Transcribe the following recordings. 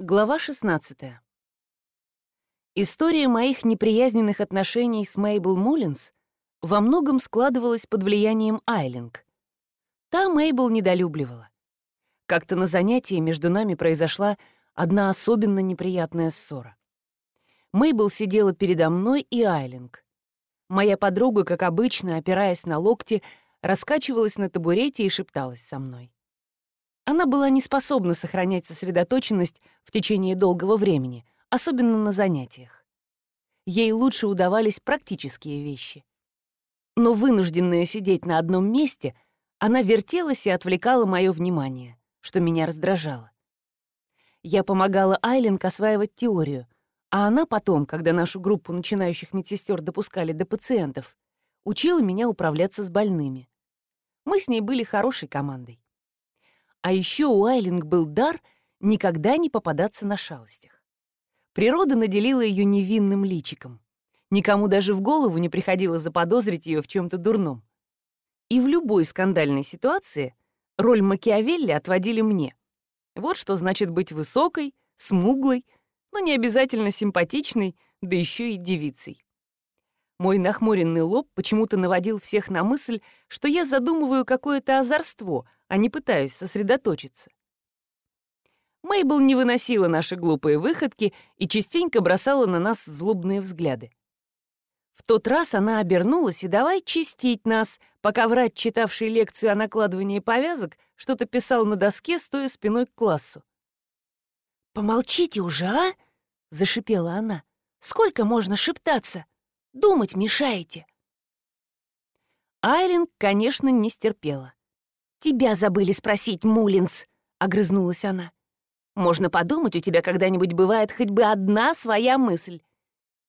Глава 16. История моих неприязненных отношений с Мейбл Муллинс во многом складывалась под влиянием Айлинг. Та Мейбл недолюбливала. Как-то на занятии между нами произошла одна особенно неприятная ссора. Мейбл сидела передо мной и Айлинг. Моя подруга, как обычно, опираясь на локти, раскачивалась на табурете и шепталась со мной. Она была не способна сохранять сосредоточенность в течение долгого времени, особенно на занятиях. Ей лучше удавались практические вещи. Но вынужденная сидеть на одном месте, она вертелась и отвлекала мое внимание, что меня раздражало. Я помогала Айлинг осваивать теорию, а она потом, когда нашу группу начинающих медсестер допускали до пациентов, учила меня управляться с больными. Мы с ней были хорошей командой. А еще у Айлинг был дар никогда не попадаться на шалостях. Природа наделила ее невинным личиком. Никому даже в голову не приходило заподозрить ее в чем-то дурном. И в любой скандальной ситуации роль Макиавелли отводили мне. Вот что значит быть высокой, смуглой, но не обязательно симпатичной, да еще и девицей. Мой нахмуренный лоб почему-то наводил всех на мысль, что я задумываю какое-то озорство, а не пытаюсь сосредоточиться. Мейбл не выносила наши глупые выходки и частенько бросала на нас злобные взгляды. В тот раз она обернулась и давай чистить нас, пока врач, читавший лекцию о накладывании повязок, что-то писал на доске, стоя спиной к классу. «Помолчите уже, а!» — зашипела она. «Сколько можно шептаться? Думать мешаете!» Айрин, конечно, не стерпела. «Тебя забыли спросить, Мулинс», — огрызнулась она. «Можно подумать, у тебя когда-нибудь бывает хоть бы одна своя мысль.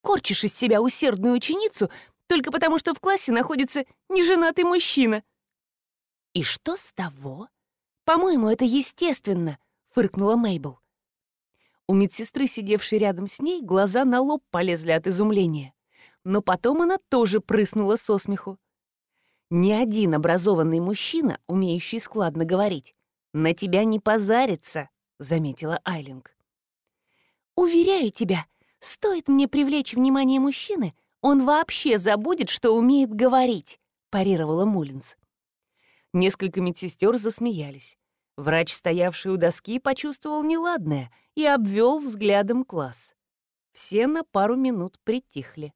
Корчишь из себя усердную ученицу только потому, что в классе находится неженатый мужчина». «И что с того? По-моему, это естественно», — фыркнула Мейбл. У медсестры, сидевшей рядом с ней, глаза на лоб полезли от изумления. Но потом она тоже прыснула со смеху. Ни один образованный мужчина, умеющий складно говорить, на тебя не позарится, заметила Айлинг. Уверяю тебя, стоит мне привлечь внимание мужчины, он вообще забудет, что умеет говорить, парировала Мулинс. Несколько медсестер засмеялись. Врач, стоявший у доски, почувствовал неладное и обвел взглядом класс. Все на пару минут притихли.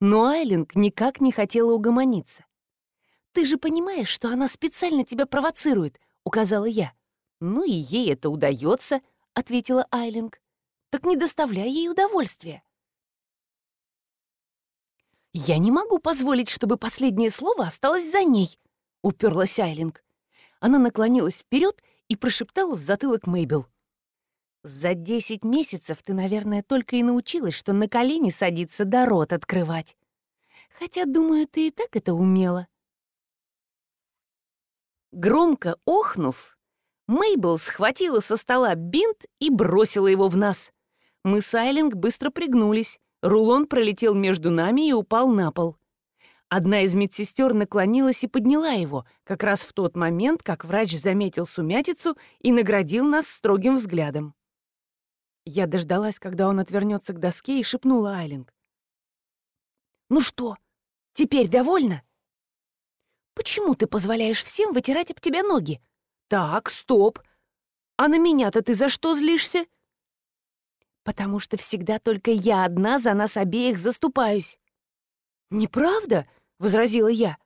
Но Айлинг никак не хотела угомониться. «Ты же понимаешь, что она специально тебя провоцирует», — указала я. «Ну и ей это удается», — ответила Айлинг. «Так не доставляй ей удовольствия». «Я не могу позволить, чтобы последнее слово осталось за ней», — уперлась Айлинг. Она наклонилась вперед и прошептала в затылок Мейбл. «За десять месяцев ты, наверное, только и научилась, что на колени садиться да рот открывать. Хотя, думаю, ты и так это умела». Громко охнув, Мейбл схватила со стола бинт и бросила его в нас. Мы с Айлинг быстро пригнулись. Рулон пролетел между нами и упал на пол. Одна из медсестер наклонилась и подняла его, как раз в тот момент, как врач заметил сумятицу и наградил нас строгим взглядом. Я дождалась, когда он отвернется к доске, и шепнула Айлинг. «Ну что, теперь довольна?» Почему ты позволяешь всем вытирать об тебя ноги? Так, стоп. А на меня-то ты за что злишься? Потому что всегда только я одна за нас обеих заступаюсь. Неправда? возразила я.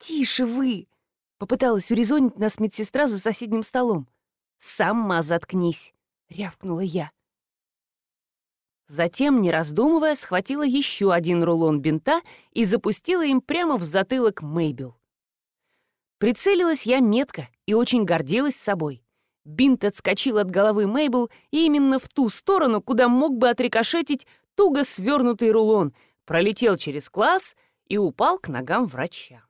Тише вы, попыталась урезонить нас медсестра за соседним столом. Сама заткнись, рявкнула я. Затем, не раздумывая, схватила еще один рулон бинта и запустила им прямо в затылок Мейбел. Прицелилась я метко и очень гордилась собой. Бинт отскочил от головы Мейбл и именно в ту сторону, куда мог бы отрикошетить туго свернутый рулон, пролетел через класс и упал к ногам врача.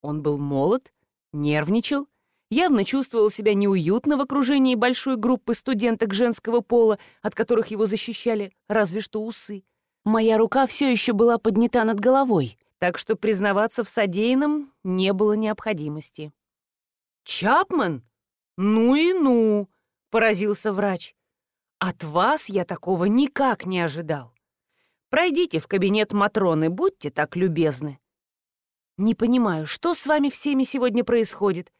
Он был молод, нервничал явно чувствовал себя неуютно в окружении большой группы студенток женского пола, от которых его защищали разве что усы. Моя рука все еще была поднята над головой, так что признаваться в содеянном не было необходимости. «Чапман? Ну и ну!» — поразился врач. «От вас я такого никак не ожидал. Пройдите в кабинет Матроны, будьте так любезны». «Не понимаю, что с вами всеми сегодня происходит?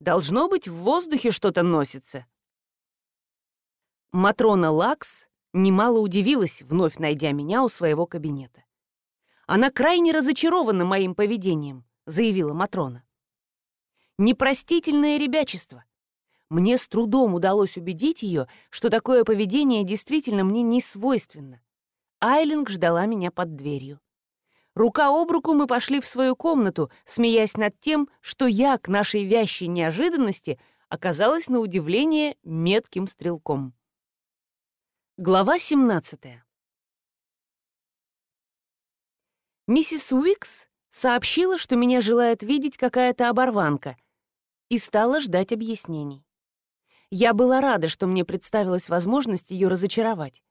Должно быть, в воздухе что-то носится». Матрона Лакс немало удивилась, вновь найдя меня у своего кабинета. «Она крайне разочарована моим поведением», — заявила Матрона. «Непростительное ребячество. Мне с трудом удалось убедить ее, что такое поведение действительно мне не свойственно. Айлинг ждала меня под дверью. Рука об руку мы пошли в свою комнату, смеясь над тем, что я к нашей вящей неожиданности оказалась на удивление метким стрелком. Глава 17 Миссис Уикс сообщила, что меня желает видеть какая-то оборванка, и стала ждать объяснений. Я была рада, что мне представилась возможность ее разочаровать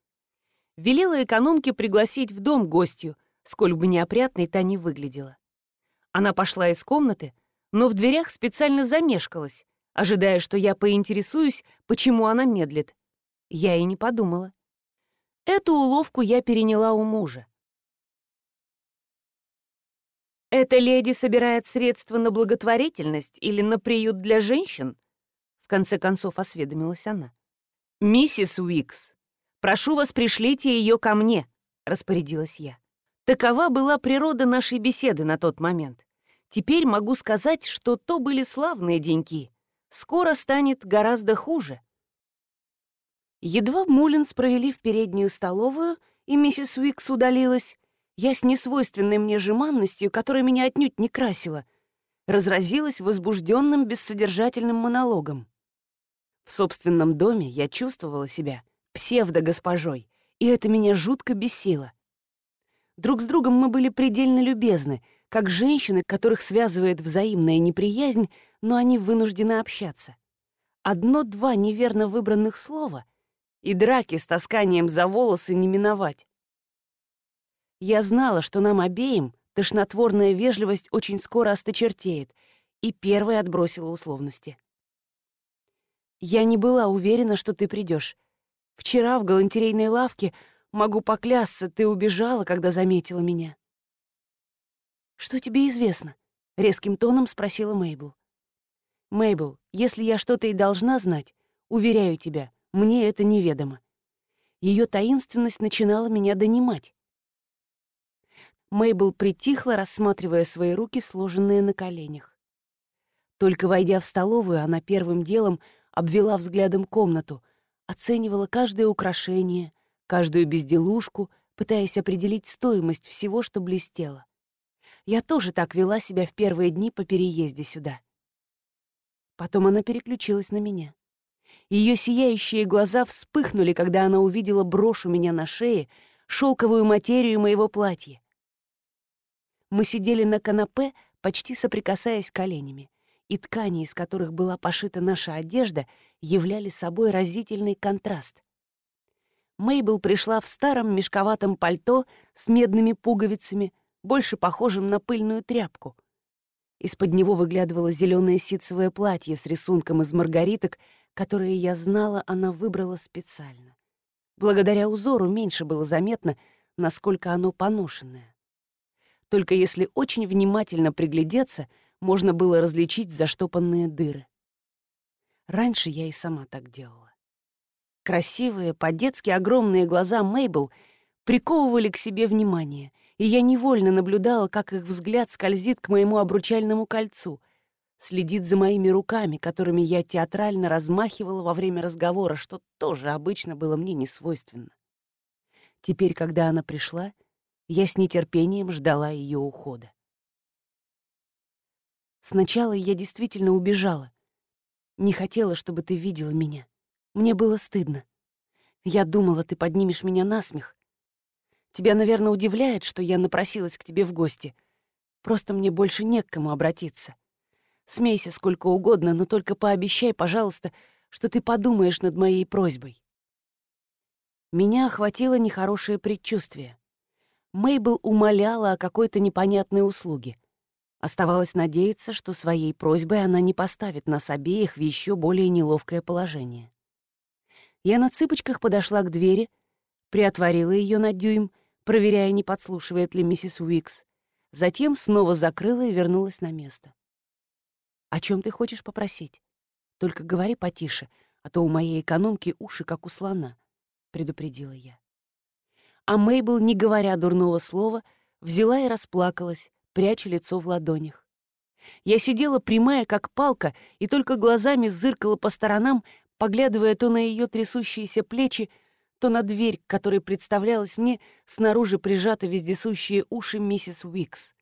велела экономке пригласить в дом гостью, сколь бы неопрятной та не выглядела. Она пошла из комнаты, но в дверях специально замешкалась, ожидая, что я поинтересуюсь, почему она медлит. Я и не подумала. Эту уловку я переняла у мужа. «Эта леди собирает средства на благотворительность или на приют для женщин?» В конце концов осведомилась она. «Миссис Уикс, «Прошу вас, пришлите ее ко мне», — распорядилась я. Такова была природа нашей беседы на тот момент. Теперь могу сказать, что то были славные деньки. Скоро станет гораздо хуже. Едва Мулинс провели в переднюю столовую, и миссис Уикс удалилась, я с несвойственной мне жеманностью, которая меня отнюдь не красила, разразилась возбужденным бессодержательным монологом. В собственном доме я чувствовала себя псевдо-госпожой, и это меня жутко бесило. Друг с другом мы были предельно любезны, как женщины, которых связывает взаимная неприязнь, но они вынуждены общаться. Одно-два неверно выбранных слова, и драки с тасканием за волосы не миновать. Я знала, что нам обеим тошнотворная вежливость очень скоро осточертеет, и первой отбросила условности. «Я не была уверена, что ты придешь. Вчера в галантерейной лавке, могу поклясться, ты убежала, когда заметила меня». «Что тебе известно?» — резким тоном спросила Мейбл. «Мейбл, если я что-то и должна знать, уверяю тебя, мне это неведомо». Ее таинственность начинала меня донимать. Мейбл притихла, рассматривая свои руки, сложенные на коленях. Только войдя в столовую, она первым делом обвела взглядом комнату — оценивала каждое украшение, каждую безделушку, пытаясь определить стоимость всего, что блестело. Я тоже так вела себя в первые дни по переезде сюда. Потом она переключилась на меня. Ее сияющие глаза вспыхнули, когда она увидела брошь у меня на шее, шелковую материю моего платья. Мы сидели на канапе, почти соприкасаясь коленями и ткани, из которых была пошита наша одежда, являли собой разительный контраст. Мейбл пришла в старом мешковатом пальто с медными пуговицами, больше похожим на пыльную тряпку. Из-под него выглядывало зеленое ситцевое платье с рисунком из маргариток, которое я знала, она выбрала специально. Благодаря узору меньше было заметно, насколько оно поношенное. Только если очень внимательно приглядеться — можно было различить заштопанные дыры. Раньше я и сама так делала. Красивые, по-детски огромные глаза Мейбл приковывали к себе внимание, и я невольно наблюдала, как их взгляд скользит к моему обручальному кольцу, следит за моими руками, которыми я театрально размахивала во время разговора, что тоже обычно было мне не свойственно. Теперь, когда она пришла, я с нетерпением ждала ее ухода. Сначала я действительно убежала. Не хотела, чтобы ты видела меня. Мне было стыдно. Я думала, ты поднимешь меня на смех. Тебя, наверное, удивляет, что я напросилась к тебе в гости. Просто мне больше не к кому обратиться. Смейся сколько угодно, но только пообещай, пожалуйста, что ты подумаешь над моей просьбой. Меня охватило нехорошее предчувствие. Мейбл умоляла о какой-то непонятной услуге. Оставалось надеяться, что своей просьбой она не поставит нас обеих в еще более неловкое положение. Я на цыпочках подошла к двери, приотворила ее на дюйм, проверяя, не подслушивает ли миссис Уикс. Затем снова закрыла и вернулась на место. «О чем ты хочешь попросить? Только говори потише, а то у моей экономки уши, как у слона», — предупредила я. А Мейбл, не говоря дурного слова, взяла и расплакалась, пряча лицо в ладонях. Я сидела прямая, как палка, и только глазами зыркала по сторонам, поглядывая то на ее трясущиеся плечи, то на дверь, которой представлялась мне снаружи прижаты вездесущие уши миссис Уикс.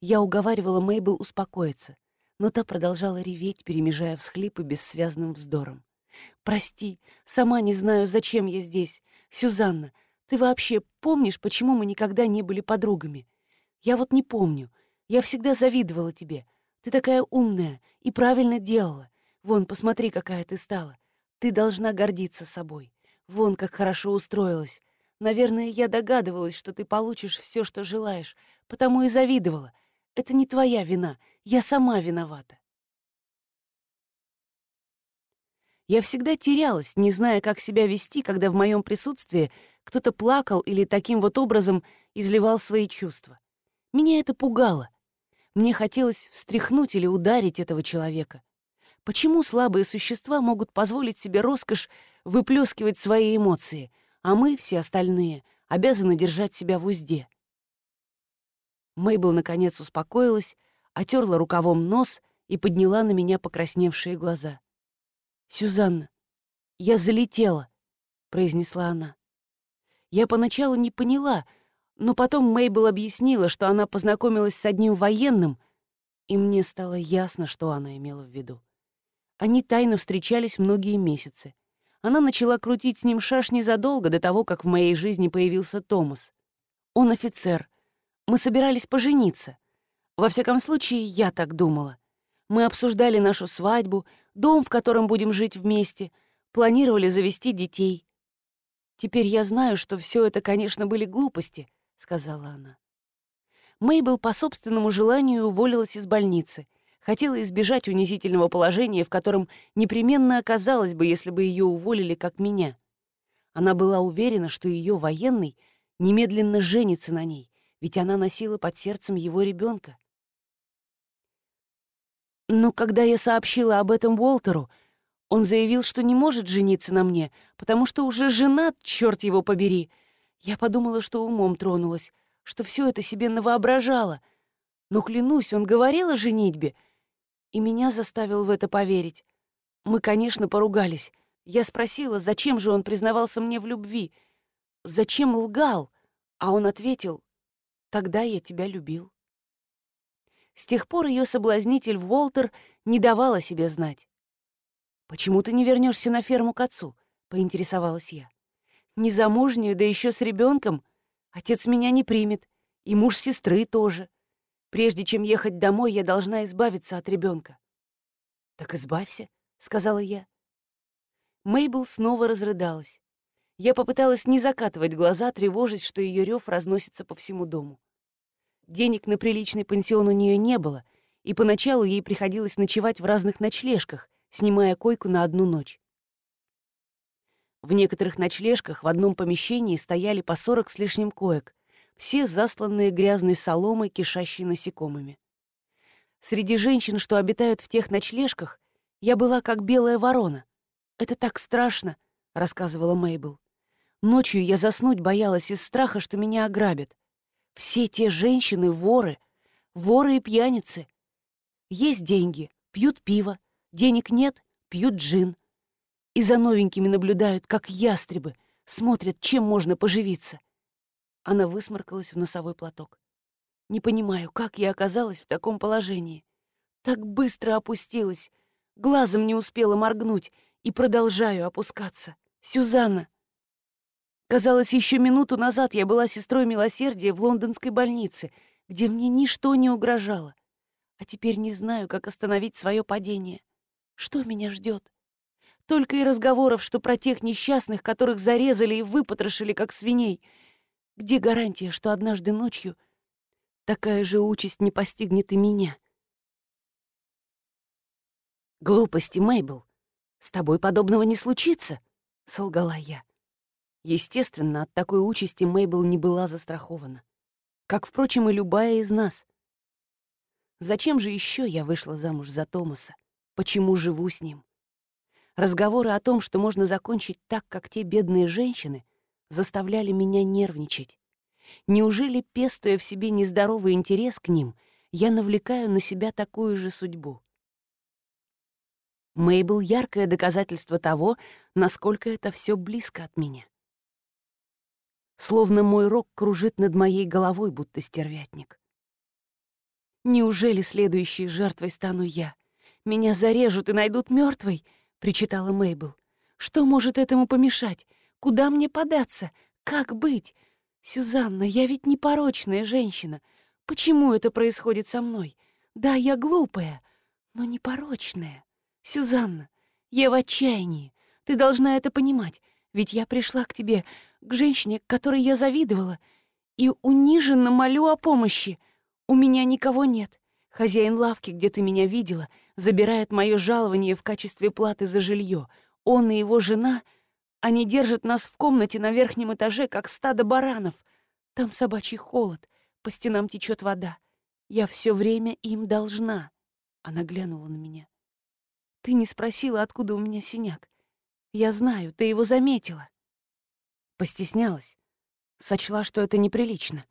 Я уговаривала Мейбл успокоиться, но та продолжала реветь, перемежая всхлипы бессвязным вздором. «Прости, сама не знаю, зачем я здесь. Сюзанна, ты вообще помнишь, почему мы никогда не были подругами? Я вот не помню. Я всегда завидовала тебе. Ты такая умная и правильно делала. Вон, посмотри, какая ты стала. Ты должна гордиться собой. Вон, как хорошо устроилась. Наверное, я догадывалась, что ты получишь все, что желаешь, потому и завидовала. Это не твоя вина. Я сама виновата. Я всегда терялась, не зная, как себя вести, когда в моем присутствии кто-то плакал или таким вот образом изливал свои чувства. Меня это пугало. Мне хотелось встряхнуть или ударить этого человека. Почему слабые существа могут позволить себе роскошь выплескивать свои эмоции, а мы, все остальные, обязаны держать себя в узде? Мейбл наконец успокоилась, отерла рукавом нос и подняла на меня покрасневшие глаза. «Сюзанна, я залетела», — произнесла она. Я поначалу не поняла, но потом Мейбл объяснила, что она познакомилась с одним военным, и мне стало ясно, что она имела в виду. Они тайно встречались многие месяцы. Она начала крутить с ним шашни задолго до того, как в моей жизни появился Томас. Он офицер. Мы собирались пожениться. Во всяком случае, я так думала. Мы обсуждали нашу свадьбу, дом, в котором будем жить вместе, планировали завести детей. «Теперь я знаю, что все это, конечно, были глупости», — сказала она. Мейбл по собственному желанию уволилась из больницы, хотела избежать унизительного положения, в котором непременно оказалась бы, если бы ее уволили, как меня. Она была уверена, что ее военный немедленно женится на ней, ведь она носила под сердцем его ребенка. Но когда я сообщила об этом Уолтеру, он заявил, что не может жениться на мне, потому что уже женат, черт его побери. Я подумала, что умом тронулась, что все это себе навоображала. Но, клянусь, он говорил о женитьбе, и меня заставил в это поверить. Мы, конечно, поругались. Я спросила, зачем же он признавался мне в любви, зачем лгал, а он ответил, «Тогда я тебя любил». С тех пор ее соблазнитель Уолтер не давал о себе знать. «Почему ты не вернешься на ферму к отцу?» — поинтересовалась я. «Незамужнюю, да еще с ребенком. Отец меня не примет, и муж сестры тоже. Прежде чем ехать домой, я должна избавиться от ребенка. «Так избавься», — сказала я. Мейбл снова разрыдалась. Я попыталась не закатывать глаза, тревожить, что ее рев разносится по всему дому. Денег на приличный пансион у нее не было, и поначалу ей приходилось ночевать в разных ночлежках, снимая койку на одну ночь. В некоторых ночлежках в одном помещении стояли по сорок с лишним коек, все засланные грязной соломой, кишащей насекомыми. Среди женщин, что обитают в тех ночлежках, я была как белая ворона. «Это так страшно», — рассказывала Мейбл. «Ночью я заснуть боялась из страха, что меня ограбят. Все те женщины — воры, воры и пьяницы. Есть деньги, пьют пиво, Денег нет, пьют джин. И за новенькими наблюдают, как ястребы, смотрят, чем можно поживиться. Она высморкалась в носовой платок. Не понимаю, как я оказалась в таком положении. Так быстро опустилась, глазом не успела моргнуть и продолжаю опускаться. Сюзанна! Казалось, еще минуту назад я была сестрой милосердия в лондонской больнице, где мне ничто не угрожало. А теперь не знаю, как остановить свое падение. Что меня ждет? Только и разговоров, что про тех несчастных, которых зарезали и выпотрошили, как свиней. Где гарантия, что однажды ночью такая же участь не постигнет и меня? Глупости, Мейбл. С тобой подобного не случится, солгала я. Естественно, от такой участи Мейбл не была застрахована. Как, впрочем, и любая из нас. Зачем же еще я вышла замуж за Томаса? Почему живу с ним? Разговоры о том, что можно закончить так, как те бедные женщины, заставляли меня нервничать. Неужели, пестуя в себе нездоровый интерес к ним, я навлекаю на себя такую же судьбу? Мейбл — яркое доказательство того, насколько это все близко от меня. Словно мой рог кружит над моей головой, будто стервятник. Неужели следующей жертвой стану я? Меня зарежут и найдут мертвой, причитала Мейбл. Что может этому помешать? Куда мне податься? Как быть? Сюзанна, я ведь не порочная женщина. Почему это происходит со мной? Да, я глупая, но не порочная. Сюзанна, я в отчаянии. Ты должна это понимать, ведь я пришла к тебе, к женщине, которой я завидовала, и униженно молю о помощи. У меня никого нет. Хозяин лавки, где ты меня видела, забирает мое жалование в качестве платы за жилье. Он и его жена, они держат нас в комнате на верхнем этаже, как стадо баранов. Там собачий холод, по стенам течет вода. Я все время им должна. Она глянула на меня. Ты не спросила, откуда у меня синяк. Я знаю, ты его заметила. Постеснялась. Сочла, что это неприлично.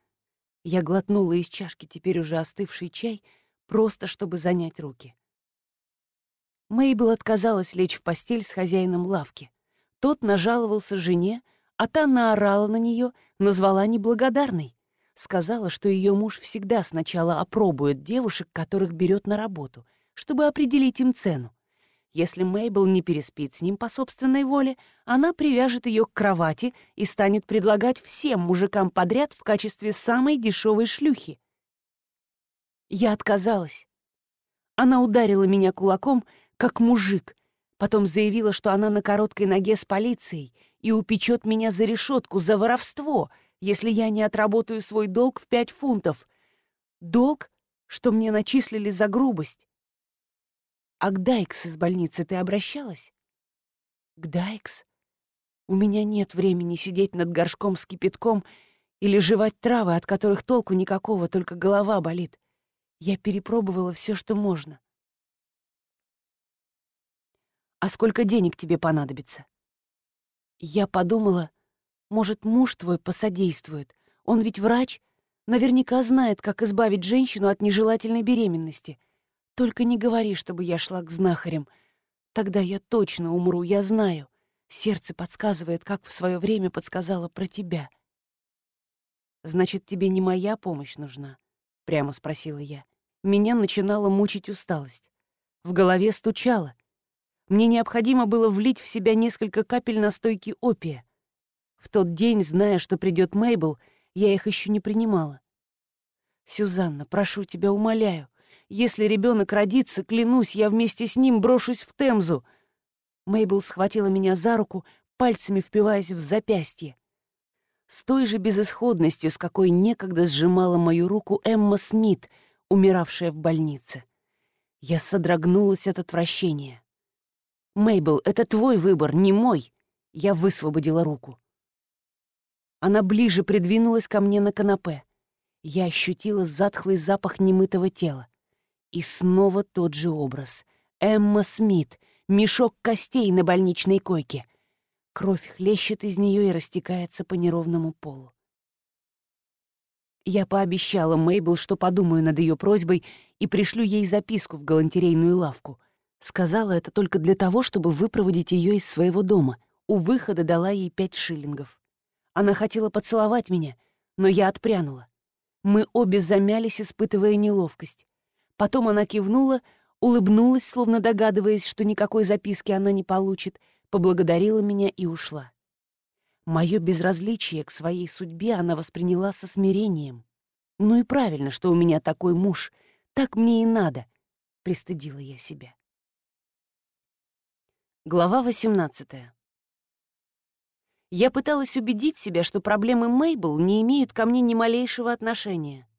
Я глотнула из чашки теперь уже остывший чай, просто чтобы занять руки. Мейбл отказалась лечь в постель с хозяином лавки. Тот нажаловался жене, а та наорала на нее, назвала неблагодарной. Сказала, что ее муж всегда сначала опробует девушек, которых берет на работу, чтобы определить им цену. Если Мейбл не переспит с ним по собственной воле, она привяжет ее к кровати и станет предлагать всем мужикам подряд в качестве самой дешевой шлюхи. Я отказалась. Она ударила меня кулаком, как мужик, потом заявила, что она на короткой ноге с полицией и упечет меня за решетку за воровство, если я не отработаю свой долг в пять фунтов. Долг, что мне начислили за грубость. А к Дайкс из больницы ты обращалась? К Дайкс? У меня нет времени сидеть над горшком с кипятком или жевать травы, от которых толку никакого, только голова болит. Я перепробовала все, что можно. А сколько денег тебе понадобится? Я подумала, может, муж твой посодействует. Он ведь врач, наверняка знает, как избавить женщину от нежелательной беременности. Только не говори, чтобы я шла к знахарям. Тогда я точно умру, я знаю. Сердце подсказывает, как в свое время подсказала про тебя. «Значит, тебе не моя помощь нужна?» — прямо спросила я. Меня начинала мучить усталость. В голове стучало. Мне необходимо было влить в себя несколько капель настойки опия. В тот день, зная, что придет Мейбл, я их еще не принимала. «Сюзанна, прошу тебя, умоляю, если ребенок родится, клянусь, я вместе с ним брошусь в Темзу. Мейбл схватила меня за руку, пальцами впиваясь в запястье. С той же безысходностью, с какой некогда сжимала мою руку Эмма Смит, умиравшая в больнице. Я содрогнулась от отвращения. «Мейбл, это твой выбор, не мой!» Я высвободила руку. Она ближе придвинулась ко мне на канапе. Я ощутила затхлый запах немытого тела. И снова тот же образ. Эмма Смит, мешок костей на больничной койке. Кровь хлещет из нее и растекается по неровному полу. Я пообещала Мейбл, что подумаю над ее просьбой и пришлю ей записку в галантерейную лавку. Сказала это только для того, чтобы выпроводить ее из своего дома. У выхода дала ей пять шиллингов. Она хотела поцеловать меня, но я отпрянула. Мы обе замялись, испытывая неловкость. Потом она кивнула, улыбнулась, словно догадываясь, что никакой записки она не получит, поблагодарила меня и ушла. Мое безразличие к своей судьбе она восприняла со смирением. «Ну и правильно, что у меня такой муж. Так мне и надо», — пристыдила я себя. Глава 18 Я пыталась убедить себя, что проблемы Мейбл не имеют ко мне ни малейшего отношения.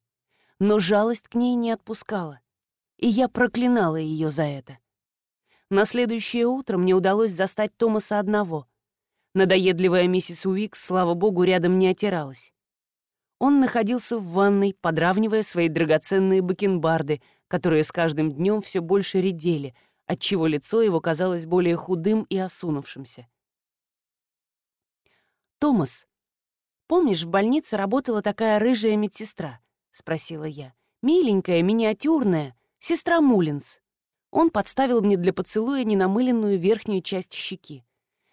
Но жалость к ней не отпускала и я проклинала ее за это. На следующее утро мне удалось застать Томаса одного. Надоедливая миссис Уикс, слава богу, рядом не отиралась. Он находился в ванной, подравнивая свои драгоценные бакенбарды, которые с каждым днем все больше редели, отчего лицо его казалось более худым и осунувшимся. «Томас, помнишь, в больнице работала такая рыжая медсестра?» — спросила я. «Миленькая, миниатюрная, сестра Мулинс». Он подставил мне для поцелуя ненамыленную верхнюю часть щеки.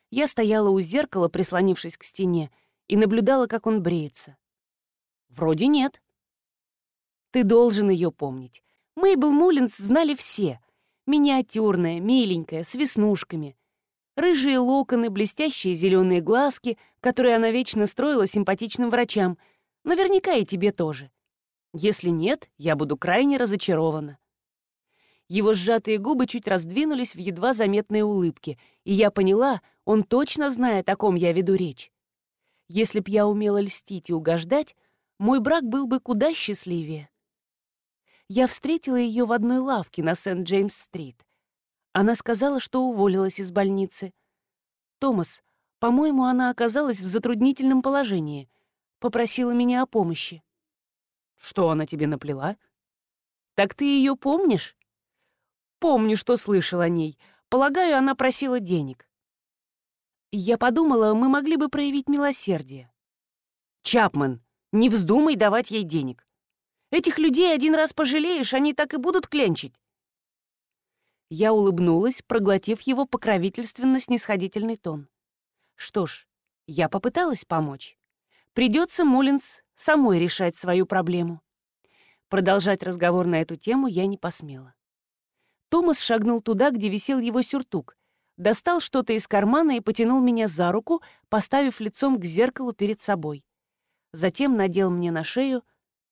Я стояла у зеркала, прислонившись к стене, и наблюдала, как он бреется. Вроде нет. Ты должен ее помнить. Мейбл Муллинс знали все. Миниатюрная, миленькая, с веснушками. Рыжие локоны, блестящие зеленые глазки, которые она вечно строила симпатичным врачам. Наверняка и тебе тоже. Если нет, я буду крайне разочарована. Его сжатые губы чуть раздвинулись в едва заметной улыбке, и я поняла, он точно знает, о ком я веду речь. Если б я умела льстить и угождать, мой брак был бы куда счастливее. Я встретила ее в одной лавке на Сент-Джеймс-стрит. Она сказала, что уволилась из больницы. «Томас, по-моему, она оказалась в затруднительном положении. Попросила меня о помощи». «Что она тебе наплела?» «Так ты ее помнишь?» «Помню, что слышал о ней. Полагаю, она просила денег». Я подумала, мы могли бы проявить милосердие. «Чапман, не вздумай давать ей денег. Этих людей один раз пожалеешь, они так и будут кленчить. Я улыбнулась, проглотив его покровительственно-снисходительный тон. Что ж, я попыталась помочь. Придется Мулинс самой решать свою проблему. Продолжать разговор на эту тему я не посмела. Томас шагнул туда, где висел его сюртук, достал что-то из кармана и потянул меня за руку, поставив лицом к зеркалу перед собой затем надел мне на шею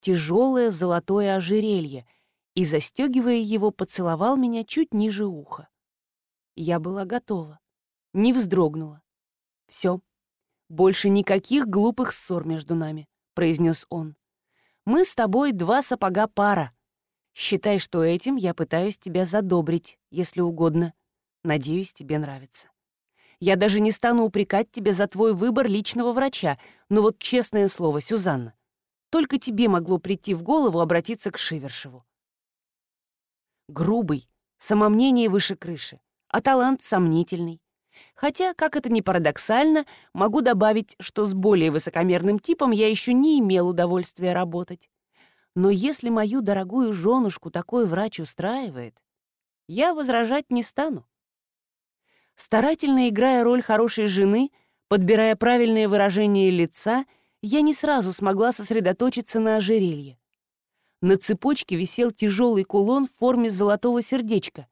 тяжелое золотое ожерелье и, застегивая его, поцеловал меня чуть ниже уха. Я была готова, не вздрогнула. Все, больше никаких глупых ссор между нами, произнес он. Мы с тобой два сапога пара. Считай, что этим я пытаюсь тебя задобрить, если угодно. Надеюсь, тебе нравится. Я даже не стану упрекать тебя за твой выбор личного врача, но вот честное слово, Сюзанна, только тебе могло прийти в голову обратиться к Шивершеву. Грубый, самомнение выше крыши, а талант сомнительный. Хотя, как это ни парадоксально, могу добавить, что с более высокомерным типом я еще не имел удовольствия работать. Но если мою дорогую женушку такой врач устраивает, я возражать не стану. Старательно играя роль хорошей жены, подбирая правильные выражения лица, я не сразу смогла сосредоточиться на ожерелье. На цепочке висел тяжелый кулон в форме золотого сердечка,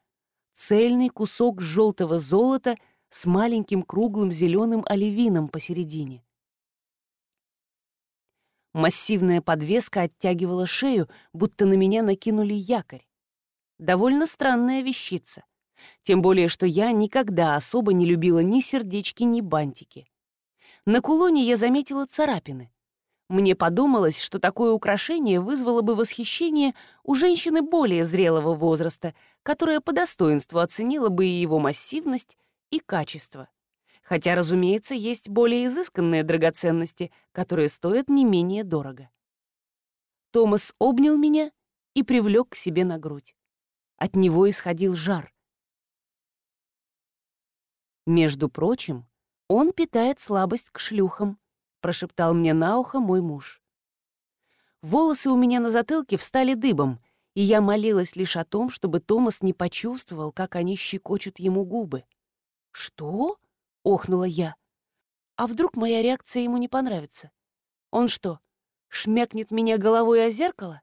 цельный кусок желтого золота с маленьким круглым зеленым оливином посередине. Массивная подвеска оттягивала шею, будто на меня накинули якорь. Довольно странная вещица. Тем более, что я никогда особо не любила ни сердечки, ни бантики. На кулоне я заметила царапины. Мне подумалось, что такое украшение вызвало бы восхищение у женщины более зрелого возраста, которая по достоинству оценила бы и его массивность, и качество. Хотя, разумеется, есть более изысканные драгоценности, которые стоят не менее дорого. Томас обнял меня и привлек к себе на грудь. От него исходил жар. «Между прочим, он питает слабость к шлюхам», — прошептал мне на ухо мой муж. Волосы у меня на затылке встали дыбом, и я молилась лишь о том, чтобы Томас не почувствовал, как они щекочут ему губы. «Что?» — охнула я. «А вдруг моя реакция ему не понравится? Он что, шмякнет меня головой о зеркало?»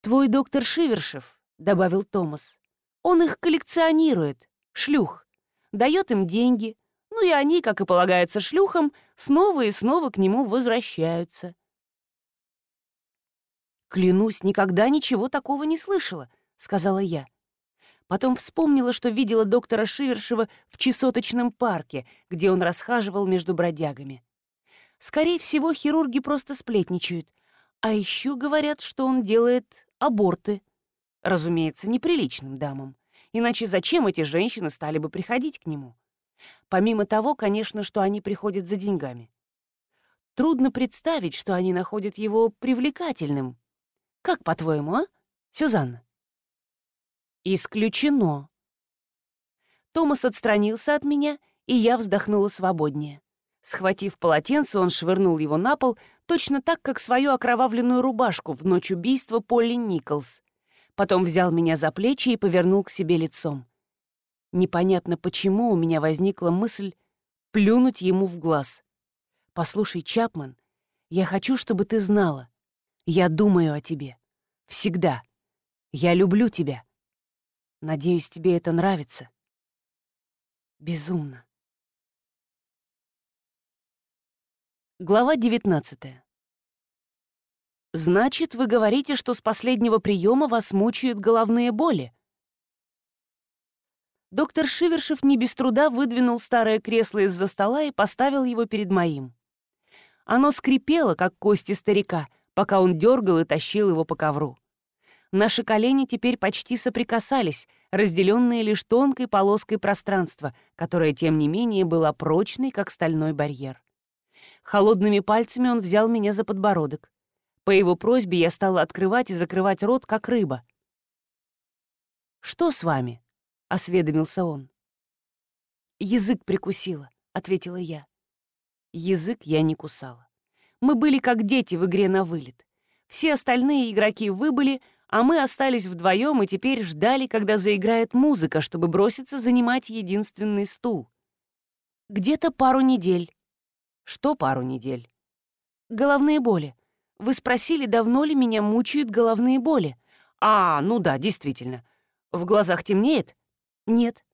«Твой доктор Шивершев», — добавил Томас. «Он их коллекционирует шлюх, дает им деньги, ну и они, как и полагается шлюхам, снова и снова к нему возвращаются. «Клянусь, никогда ничего такого не слышала», — сказала я. Потом вспомнила, что видела доктора Шивершева в чесоточном парке, где он расхаживал между бродягами. Скорее всего, хирурги просто сплетничают. А еще говорят, что он делает аборты. Разумеется, неприличным дамам. Иначе зачем эти женщины стали бы приходить к нему? Помимо того, конечно, что они приходят за деньгами. Трудно представить, что они находят его привлекательным. Как, по-твоему, а, Сюзанна? Исключено. Томас отстранился от меня, и я вздохнула свободнее. Схватив полотенце, он швырнул его на пол, точно так, как свою окровавленную рубашку в ночь убийства Полли Николс. Потом взял меня за плечи и повернул к себе лицом. Непонятно почему у меня возникла мысль плюнуть ему в глаз. «Послушай, Чапман, я хочу, чтобы ты знала. Я думаю о тебе. Всегда. Я люблю тебя. Надеюсь, тебе это нравится. Безумно. Глава 19 «Значит, вы говорите, что с последнего приема вас мучают головные боли?» Доктор Шивершев не без труда выдвинул старое кресло из-за стола и поставил его перед моим. Оно скрипело, как кости старика, пока он дергал и тащил его по ковру. Наши колени теперь почти соприкасались, разделенные лишь тонкой полоской пространства, которое, тем не менее, было прочной, как стальной барьер. Холодными пальцами он взял меня за подбородок. По его просьбе я стала открывать и закрывать рот, как рыба. «Что с вами?» — осведомился он. «Язык прикусила», — ответила я. Язык я не кусала. Мы были как дети в игре на вылет. Все остальные игроки выбыли, а мы остались вдвоем и теперь ждали, когда заиграет музыка, чтобы броситься занимать единственный стул. Где-то пару недель. Что пару недель? Головные боли. Вы спросили, давно ли меня мучают головные боли. А, ну да, действительно. В глазах темнеет? Нет.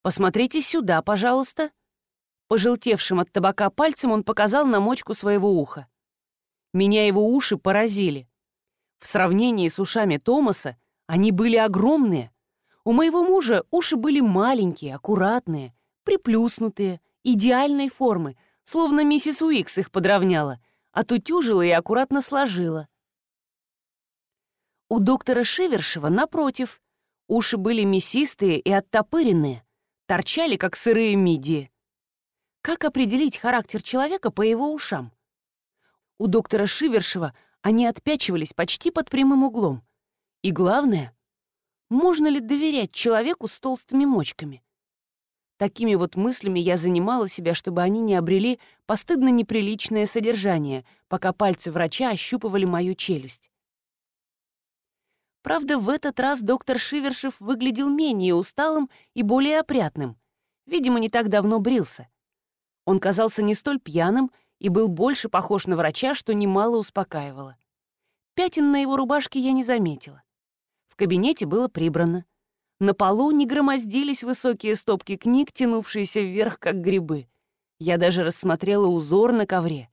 Посмотрите сюда, пожалуйста. Пожелтевшим от табака пальцем он показал на мочку своего уха. Меня его уши поразили. В сравнении с ушами Томаса они были огромные. У моего мужа уши были маленькие, аккуратные, приплюснутые, идеальной формы — словно миссис Уикс их подровняла, отутюжила и аккуратно сложила. У доктора Шивершева, напротив, уши были мясистые и оттопыренные, торчали, как сырые мидии. Как определить характер человека по его ушам? У доктора Шивершева они отпячивались почти под прямым углом. И главное, можно ли доверять человеку с толстыми мочками? Такими вот мыслями я занимала себя, чтобы они не обрели постыдно неприличное содержание, пока пальцы врача ощупывали мою челюсть. Правда, в этот раз доктор Шивершев выглядел менее усталым и более опрятным. Видимо, не так давно брился. Он казался не столь пьяным и был больше похож на врача, что немало успокаивало. Пятен на его рубашке я не заметила. В кабинете было прибрано. На полу не громоздились высокие стопки книг, тянувшиеся вверх, как грибы. Я даже рассмотрела узор на ковре.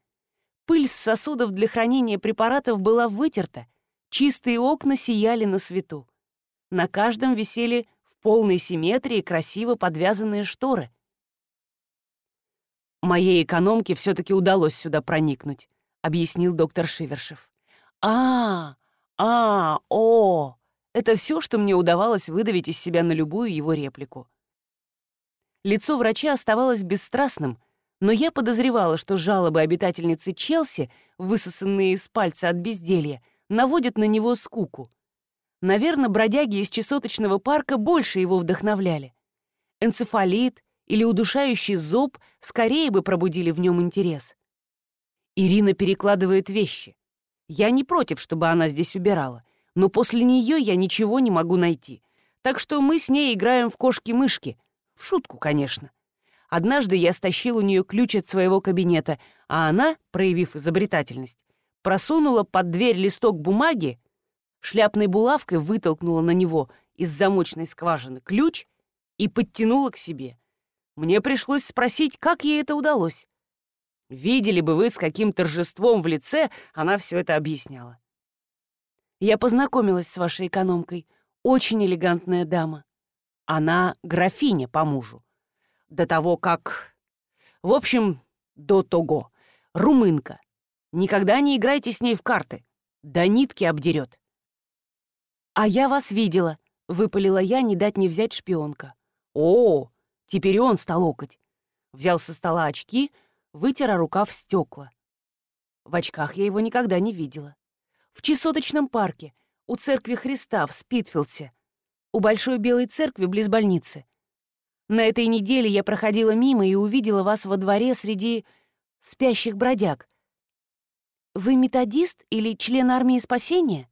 Пыль с сосудов для хранения препаратов была вытерта, чистые окна сияли на свету. На каждом висели в полной симметрии красиво подвязанные шторы. «Моей экономке все-таки удалось сюда проникнуть», — объяснил доктор Шивершев. «А, а, о!» Это все, что мне удавалось выдавить из себя на любую его реплику. Лицо врача оставалось бесстрастным, но я подозревала, что жалобы обитательницы Челси, высосанные из пальца от безделья, наводят на него скуку. Наверное, бродяги из чесоточного парка больше его вдохновляли. Энцефалит или удушающий зоб скорее бы пробудили в нем интерес. Ирина перекладывает вещи. Я не против, чтобы она здесь убирала — но после нее я ничего не могу найти. Так что мы с ней играем в кошки-мышки. В шутку, конечно. Однажды я стащил у нее ключ от своего кабинета, а она, проявив изобретательность, просунула под дверь листок бумаги, шляпной булавкой вытолкнула на него из замочной скважины ключ и подтянула к себе. Мне пришлось спросить, как ей это удалось. Видели бы вы, с каким торжеством в лице она все это объясняла. Я познакомилась с вашей экономкой. Очень элегантная дама. Она графиня по мужу. До того, как... В общем, до того. Румынка. Никогда не играйте с ней в карты. До нитки обдерет. «А я вас видела», — выпалила я, не дать не взять шпионка. «О, Теперь он стал окать. Взял со стола очки, вытер рукав стекла. В очках я его никогда не видела. В чесоточном парке, у церкви Христа в Спитфилдсе, у Большой Белой Церкви близ больницы. На этой неделе я проходила мимо и увидела вас во дворе среди спящих бродяг. Вы методист или член армии спасения?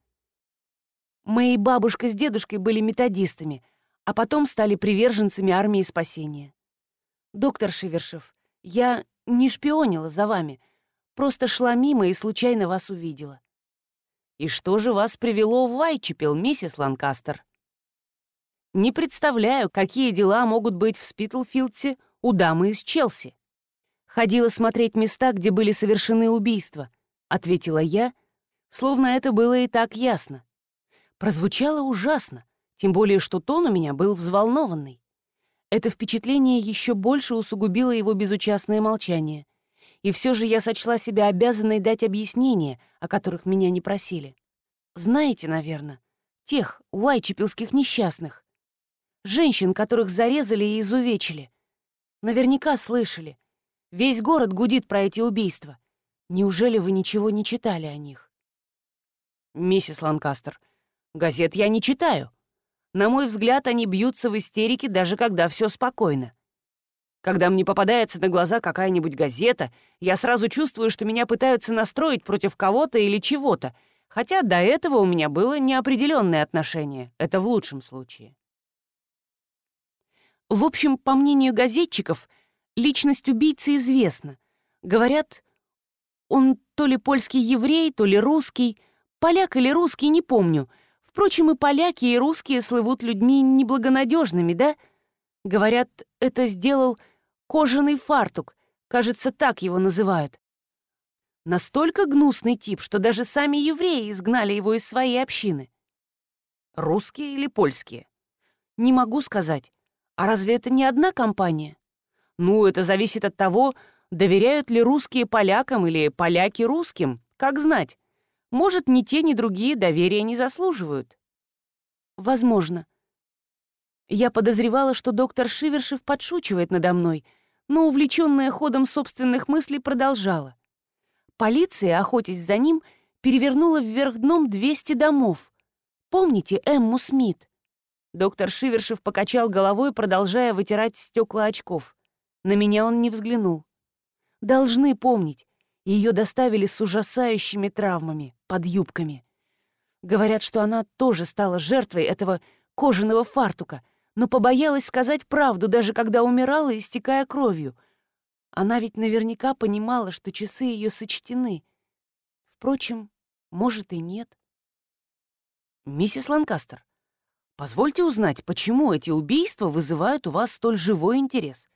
Мои бабушка с дедушкой были методистами, а потом стали приверженцами армии спасения. Доктор Шивершев, я не шпионила за вами, просто шла мимо и случайно вас увидела. И что же вас привело в Вайчепел, миссис Ланкастер? Не представляю, какие дела могут быть в Спитлфилдсе у дамы из Челси. Ходила смотреть места, где были совершены убийства, ответила я, словно это было и так ясно. Прозвучало ужасно, тем более что тон у меня был взволнованный. Это впечатление еще больше усугубило его безучастное молчание. И все же я сочла себя обязанной дать объяснения, о которых меня не просили. Знаете, наверное, тех уайчепилских несчастных. Женщин, которых зарезали и изувечили. Наверняка слышали. Весь город гудит про эти убийства. Неужели вы ничего не читали о них? Миссис Ланкастер, Газет я не читаю. На мой взгляд, они бьются в истерике, даже когда все спокойно. Когда мне попадается на глаза какая-нибудь газета, я сразу чувствую, что меня пытаются настроить против кого-то или чего-то, хотя до этого у меня было неопределенное отношение. Это в лучшем случае. В общем, по мнению газетчиков, личность убийцы известна. Говорят, он то ли польский еврей, то ли русский, поляк или русский, не помню — Впрочем, и поляки, и русские слывут людьми неблагонадежными, да? Говорят, это сделал кожаный фартук, кажется, так его называют. Настолько гнусный тип, что даже сами евреи изгнали его из своей общины. Русские или польские? Не могу сказать. А разве это не одна компания? Ну, это зависит от того, доверяют ли русские полякам или поляки русским, как знать. Может, ни те, ни другие доверия не заслуживают. Возможно. Я подозревала, что доктор Шивершев подшучивает надо мной, но, увлеченная ходом собственных мыслей, продолжала. Полиция, охотясь за ним, перевернула вверх дном 200 домов. Помните Эмму Смит? Доктор Шивершев покачал головой, продолжая вытирать стекла очков. На меня он не взглянул. Должны помнить, ее доставили с ужасающими травмами, под юбками. Говорят, что она тоже стала жертвой этого кожаного фартука, но побоялась сказать правду, даже когда умирала, истекая кровью. Она ведь наверняка понимала, что часы ее сочтены. Впрочем, может и нет. «Миссис Ланкастер, позвольте узнать, почему эти убийства вызывают у вас столь живой интерес?»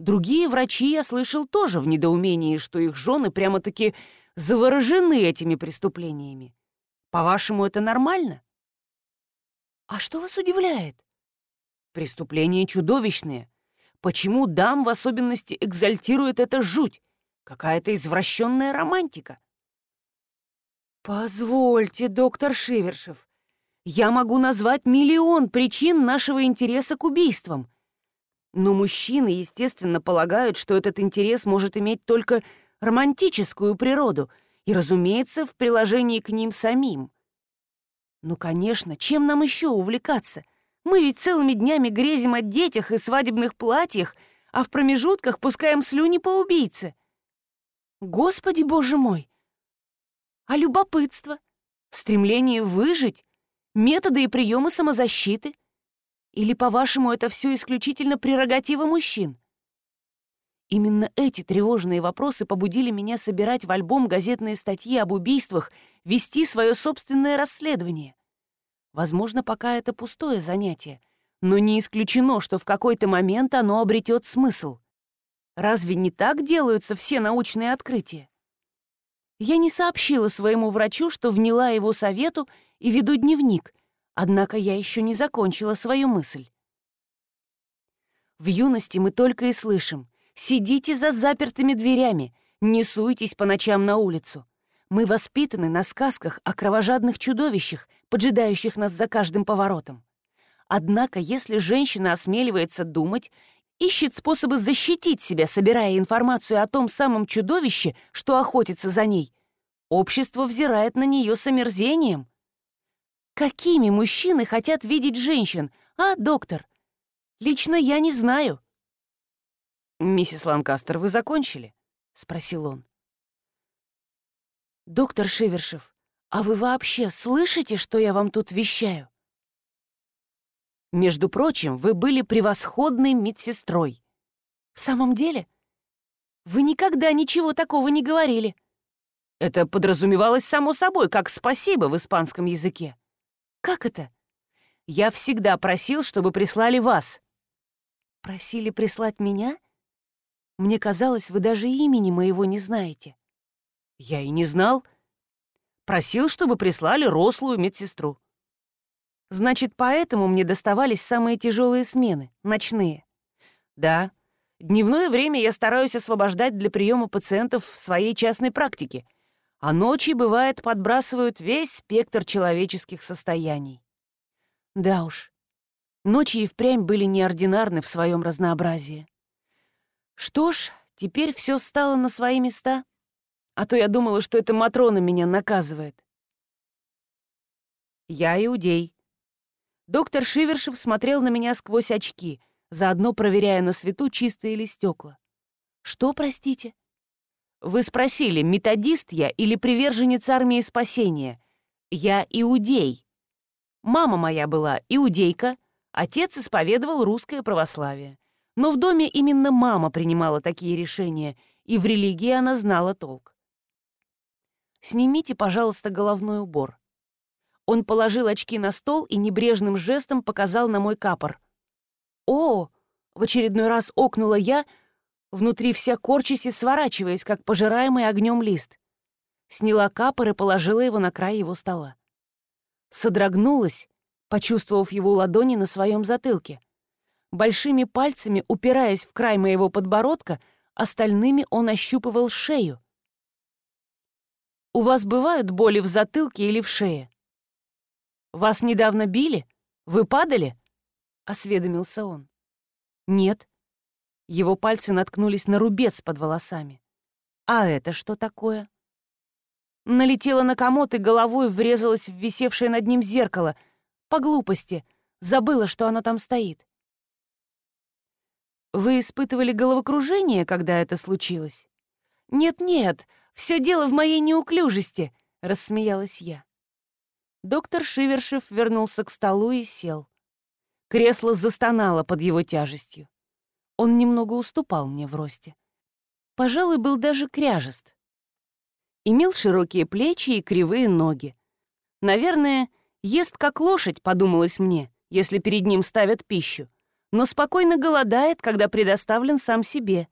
Другие врачи, я слышал, тоже в недоумении, что их жены прямо-таки заворожены этими преступлениями. По-вашему, это нормально? А что вас удивляет? Преступления чудовищные. Почему дам в особенности экзальтирует эта жуть? Какая-то извращенная романтика. Позвольте, доктор Шивершев, я могу назвать миллион причин нашего интереса к убийствам — но мужчины, естественно, полагают, что этот интерес может иметь только романтическую природу и, разумеется, в приложении к ним самим. Ну, конечно, чем нам еще увлекаться? Мы ведь целыми днями грезим о детях и свадебных платьях, а в промежутках пускаем слюни по убийце. Господи, боже мой! А любопытство, стремление выжить, методы и приемы самозащиты — или, по-вашему, это все исключительно прерогатива мужчин? Именно эти тревожные вопросы побудили меня собирать в альбом газетные статьи об убийствах, вести свое собственное расследование. Возможно, пока это пустое занятие, но не исключено, что в какой-то момент оно обретет смысл. Разве не так делаются все научные открытия? Я не сообщила своему врачу, что вняла его совету и веду дневник, Однако я еще не закончила свою мысль. В юности мы только и слышим «Сидите за запертыми дверями, не суйтесь по ночам на улицу». Мы воспитаны на сказках о кровожадных чудовищах, поджидающих нас за каждым поворотом. Однако, если женщина осмеливается думать ищет способы защитить себя, собирая информацию о том самом чудовище, что охотится за ней. Общество взирает на нее с омерзением. Какими мужчины хотят видеть женщин, а, доктор? Лично я не знаю. «Миссис Ланкастер, вы закончили?» — спросил он. «Доктор Шивершев, а вы вообще слышите, что я вам тут вещаю?» «Между прочим, вы были превосходной медсестрой». «В самом деле? Вы никогда ничего такого не говорили». Это подразумевалось само собой, как «спасибо» в испанском языке. «Как это?» «Я всегда просил, чтобы прислали вас». «Просили прислать меня?» «Мне казалось, вы даже имени моего не знаете». Я и не знал. Просил, чтобы прислали рослую медсестру. Значит, поэтому мне доставались самые тяжелые смены, ночные. Да. Дневное время я стараюсь освобождать для приема пациентов в своей частной практике, а ночи, бывает, подбрасывают весь спектр человеческих состояний. Да уж, ночи и впрямь были неординарны в своем разнообразии. Что ж, теперь все стало на свои места а то я думала, что это Матрона меня наказывает. Я иудей. Доктор Шивершев смотрел на меня сквозь очки, заодно проверяя на свету чистые ли стекла. Что, простите? Вы спросили, методист я или приверженец армии спасения? Я иудей. Мама моя была иудейка, отец исповедовал русское православие. Но в доме именно мама принимала такие решения, и в религии она знала толк. «Снимите, пожалуйста, головной убор». Он положил очки на стол и небрежным жестом показал на мой капор. «О!» — в очередной раз окнула я, внутри вся корчась и сворачиваясь, как пожираемый огнем лист. Сняла капор и положила его на край его стола. Содрогнулась, почувствовав его ладони на своем затылке. Большими пальцами, упираясь в край моего подбородка, остальными он ощупывал шею. У вас бывают боли в затылке или в шее? Вас недавно били? Вы падали? Осведомился он. Нет. Его пальцы наткнулись на рубец под волосами. А это что такое? Налетела на комод и головой врезалась в висевшее над ним зеркало. По глупости. Забыла, что оно там стоит. Вы испытывали головокружение, когда это случилось? Нет-нет, все дело в моей неуклюжести», — рассмеялась я. Доктор Шивершев вернулся к столу и сел. Кресло застонало под его тяжестью. Он немного уступал мне в росте. Пожалуй, был даже кряжест. Имел широкие плечи и кривые ноги. Наверное, ест как лошадь, подумалось мне, если перед ним ставят пищу, но спокойно голодает, когда предоставлен сам себе.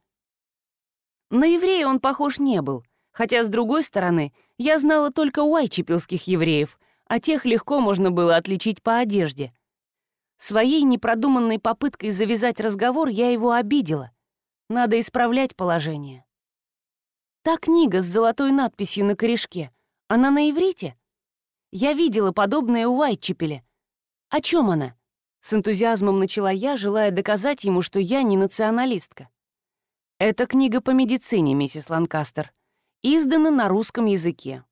На еврея он похож не был, Хотя, с другой стороны, я знала только уайчепилских евреев, а тех легко можно было отличить по одежде. Своей непродуманной попыткой завязать разговор я его обидела. Надо исправлять положение. Та книга с золотой надписью на корешке, она на иврите? Я видела подобное у Уайтчепеля. О чем она? С энтузиазмом начала я, желая доказать ему, что я не националистка. Это книга по медицине, миссис Ланкастер издано на русском языке.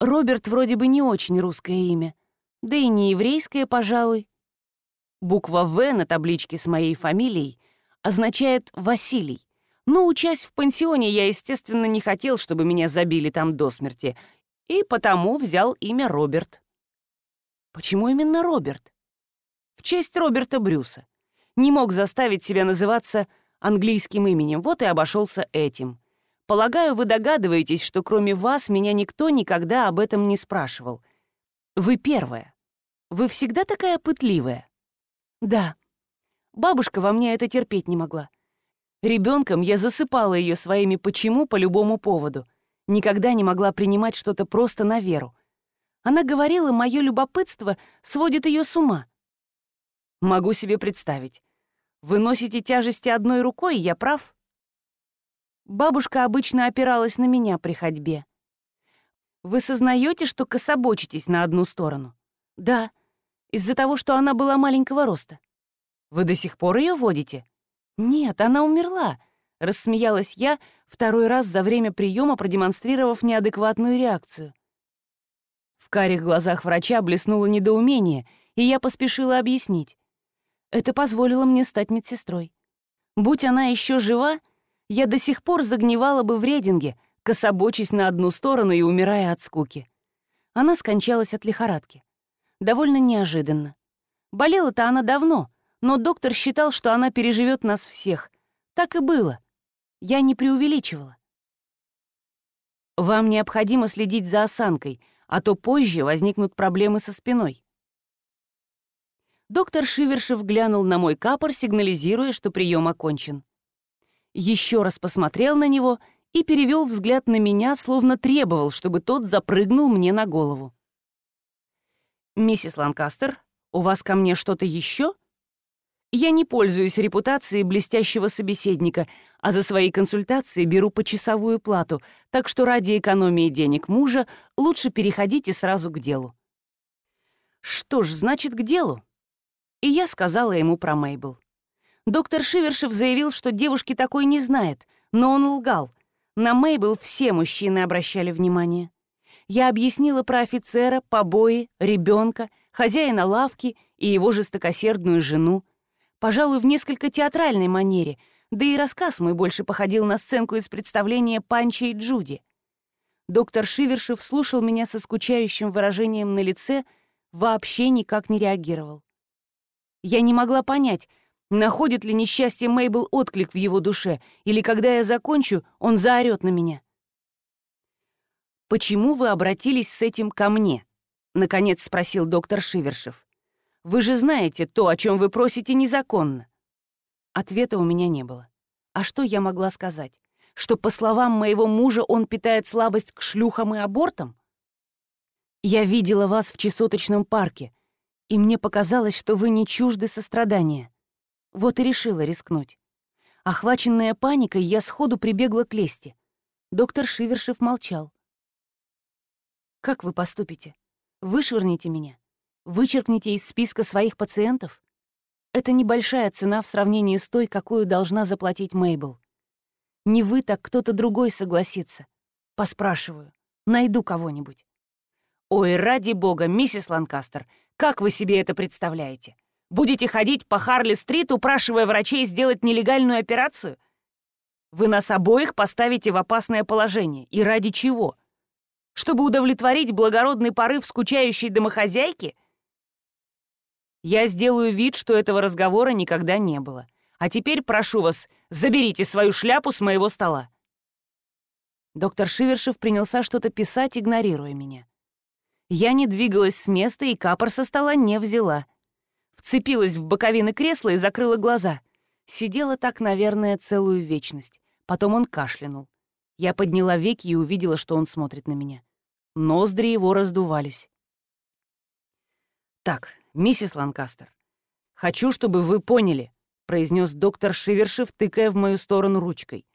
Роберт вроде бы не очень русское имя, да и не еврейское, пожалуй. Буква «В» на табличке с моей фамилией означает «Василий», но, учась в пансионе, я, естественно, не хотел, чтобы меня забили там до смерти, и потому взял имя Роберт. Почему именно Роберт? В честь Роберта Брюса. Не мог заставить себя называться английским именем, вот и обошелся этим. Полагаю, вы догадываетесь, что кроме вас меня никто никогда об этом не спрашивал. Вы первая. Вы всегда такая пытливая? Да. Бабушка во мне это терпеть не могла. Ребенком я засыпала ее своими «почему» по любому поводу. Никогда не могла принимать что-то просто на веру. Она говорила, мое любопытство сводит ее с ума. Могу себе представить. Вы носите тяжести одной рукой, я прав? Бабушка обычно опиралась на меня при ходьбе. Вы сознаете, что кособочитесь на одну сторону? Да, из-за того, что она была маленького роста. Вы до сих пор ее водите? «Нет, она умерла», — рассмеялась я, второй раз за время приема продемонстрировав неадекватную реакцию. В карих глазах врача блеснуло недоумение, и я поспешила объяснить. Это позволило мне стать медсестрой. Будь она еще жива, я до сих пор загнивала бы в рейдинге, кособочись на одну сторону и умирая от скуки. Она скончалась от лихорадки. Довольно неожиданно. Болела-то она давно, но доктор считал, что она переживет нас всех. Так и было. Я не преувеличивала. Вам необходимо следить за осанкой, а то позже возникнут проблемы со спиной. Доктор Шивершев глянул на мой капор, сигнализируя, что прием окончен. Еще раз посмотрел на него и перевел взгляд на меня, словно требовал, чтобы тот запрыгнул мне на голову. «Миссис Ланкастер, у вас ко мне что-то еще?» Я не пользуюсь репутацией блестящего собеседника, а за свои консультации беру почасовую плату, так что ради экономии денег мужа лучше переходите сразу к делу. Что ж, значит, к делу. И я сказала ему про Мейбл. Доктор Шивершев заявил, что девушки такой не знает, но он лгал. На Мейбл все мужчины обращали внимание. Я объяснила про офицера, побои, ребенка, хозяина лавки и его жестокосердную жену, пожалуй, в несколько театральной манере, да и рассказ мой больше походил на сценку из представления Панча и Джуди. Доктор Шивершев слушал меня со скучающим выражением на лице, вообще никак не реагировал. Я не могла понять, находит ли несчастье Мейбл отклик в его душе, или когда я закончу, он заорет на меня. «Почему вы обратились с этим ко мне?» — наконец спросил доктор Шивершев. Вы же знаете, то, о чем вы просите, незаконно». Ответа у меня не было. А что я могла сказать? Что, по словам моего мужа, он питает слабость к шлюхам и абортам? Я видела вас в чесоточном парке, и мне показалось, что вы не чужды сострадания. Вот и решила рискнуть. Охваченная паникой, я сходу прибегла к лести. Доктор Шивершев молчал. «Как вы поступите? Вышвырните меня? Вычеркните из списка своих пациентов? Это небольшая цена в сравнении с той, какую должна заплатить Мейбл. Не вы, так кто-то другой согласится. Поспрашиваю. Найду кого-нибудь. Ой, ради бога, миссис Ланкастер, как вы себе это представляете? Будете ходить по Харли-стрит, упрашивая врачей сделать нелегальную операцию? Вы нас обоих поставите в опасное положение. И ради чего? Чтобы удовлетворить благородный порыв скучающей домохозяйки? Я сделаю вид, что этого разговора никогда не было. А теперь прошу вас, заберите свою шляпу с моего стола». Доктор Шивершев принялся что-то писать, игнорируя меня. Я не двигалась с места и капор со стола не взяла. Вцепилась в боковины кресла и закрыла глаза. Сидела так, наверное, целую вечность. Потом он кашлянул. Я подняла веки и увидела, что он смотрит на меня. Ноздри его раздувались. «Так, миссис Ланкастер, хочу, чтобы вы поняли», — произнес доктор Шивершев, тыкая в мою сторону ручкой.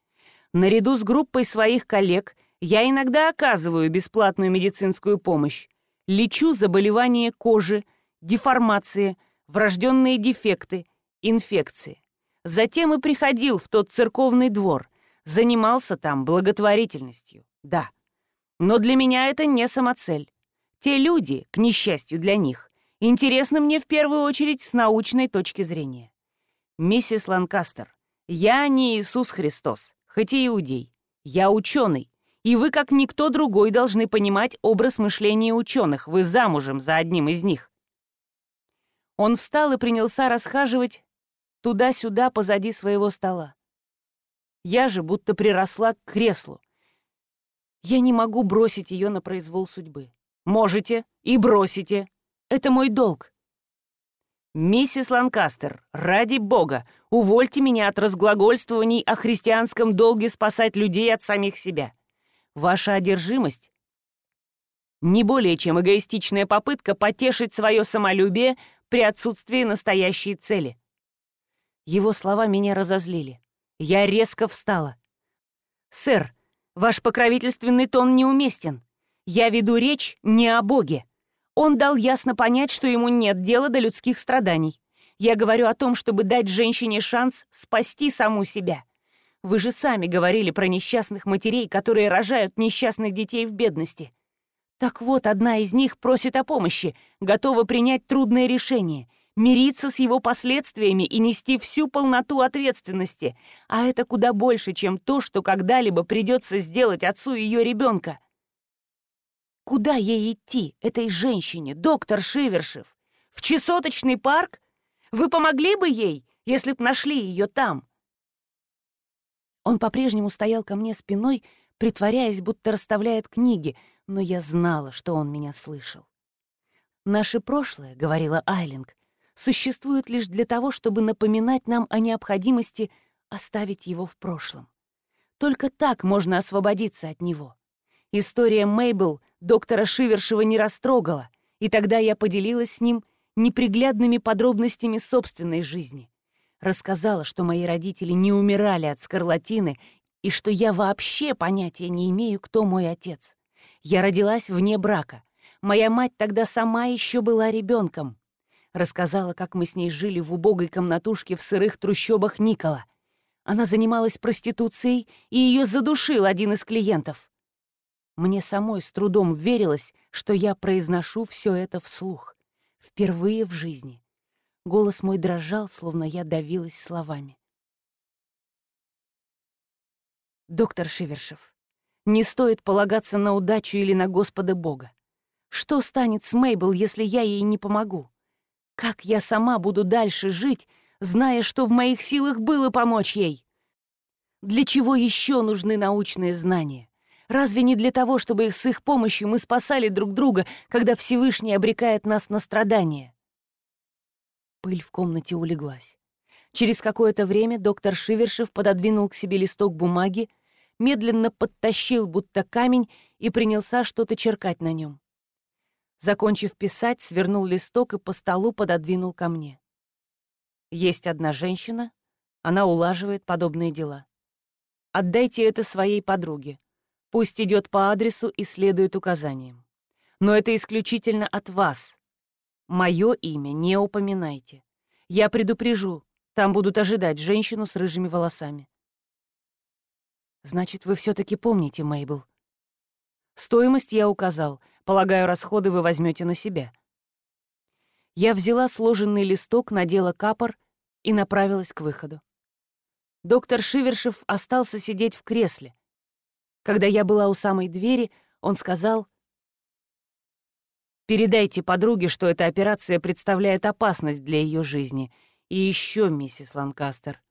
«Наряду с группой своих коллег я иногда оказываю бесплатную медицинскую помощь. Лечу заболевания кожи, деформации, врожденные дефекты, инфекции. Затем и приходил в тот церковный двор, занимался там благотворительностью, да. Но для меня это не самоцель. Те люди, к несчастью для них, Интересно мне в первую очередь с научной точки зрения. Миссис Ланкастер, я не Иисус Христос, хоть и иудей. Я ученый, и вы, как никто другой, должны понимать образ мышления ученых. Вы замужем за одним из них. Он встал и принялся расхаживать туда-сюда позади своего стола. Я же будто приросла к креслу. Я не могу бросить ее на произвол судьбы. Можете и бросите, это мой долг. Миссис Ланкастер, ради бога, увольте меня от разглагольствований о христианском долге спасать людей от самих себя. Ваша одержимость не более чем эгоистичная попытка потешить свое самолюбие при отсутствии настоящей цели. Его слова меня разозлили. Я резко встала. «Сэр, ваш покровительственный тон неуместен. Я веду речь не о Боге. Он дал ясно понять, что ему нет дела до людских страданий. Я говорю о том, чтобы дать женщине шанс спасти саму себя. Вы же сами говорили про несчастных матерей, которые рожают несчастных детей в бедности. Так вот, одна из них просит о помощи, готова принять трудное решение, мириться с его последствиями и нести всю полноту ответственности. А это куда больше, чем то, что когда-либо придется сделать отцу ее ребенка. Куда ей идти, этой женщине, доктор Шивершев? В чесоточный парк? Вы помогли бы ей, если б нашли ее там? Он по-прежнему стоял ко мне спиной, притворяясь, будто расставляет книги, но я знала, что он меня слышал. «Наше прошлое», — говорила Айлинг, — «существует лишь для того, чтобы напоминать нам о необходимости оставить его в прошлом. Только так можно освободиться от него. История Мейбл доктора Шивершева не растрогала, и тогда я поделилась с ним неприглядными подробностями собственной жизни. Рассказала, что мои родители не умирали от скарлатины и что я вообще понятия не имею, кто мой отец. Я родилась вне брака. Моя мать тогда сама еще была ребенком. Рассказала, как мы с ней жили в убогой комнатушке в сырых трущобах Никола. Она занималась проституцией, и ее задушил один из клиентов. Мне самой с трудом верилось, что я произношу все это вслух. Впервые в жизни. Голос мой дрожал, словно я давилась словами. «Доктор Шивершев, не стоит полагаться на удачу или на Господа Бога. Что станет с Мейбл, если я ей не помогу? Как я сама буду дальше жить, зная, что в моих силах было помочь ей? Для чего еще нужны научные знания? Разве не для того, чтобы с их помощью мы спасали друг друга, когда Всевышний обрекает нас на страдания? Пыль в комнате улеглась. Через какое-то время доктор Шивершев пододвинул к себе листок бумаги, медленно подтащил будто камень и принялся что-то черкать на нем. Закончив писать, свернул листок и по столу пододвинул ко мне. Есть одна женщина, она улаживает подобные дела. Отдайте это своей подруге. Пусть идет по адресу и следует указаниям. Но это исключительно от вас. Мое имя не упоминайте. Я предупрежу, там будут ожидать женщину с рыжими волосами. Значит, вы все таки помните, Мейбл. Стоимость я указал. Полагаю, расходы вы возьмете на себя. Я взяла сложенный листок, надела капор и направилась к выходу. Доктор Шивершев остался сидеть в кресле. Когда я была у самой двери, он сказал, «Передайте подруге, что эта операция представляет опасность для ее жизни. И еще, миссис Ланкастер,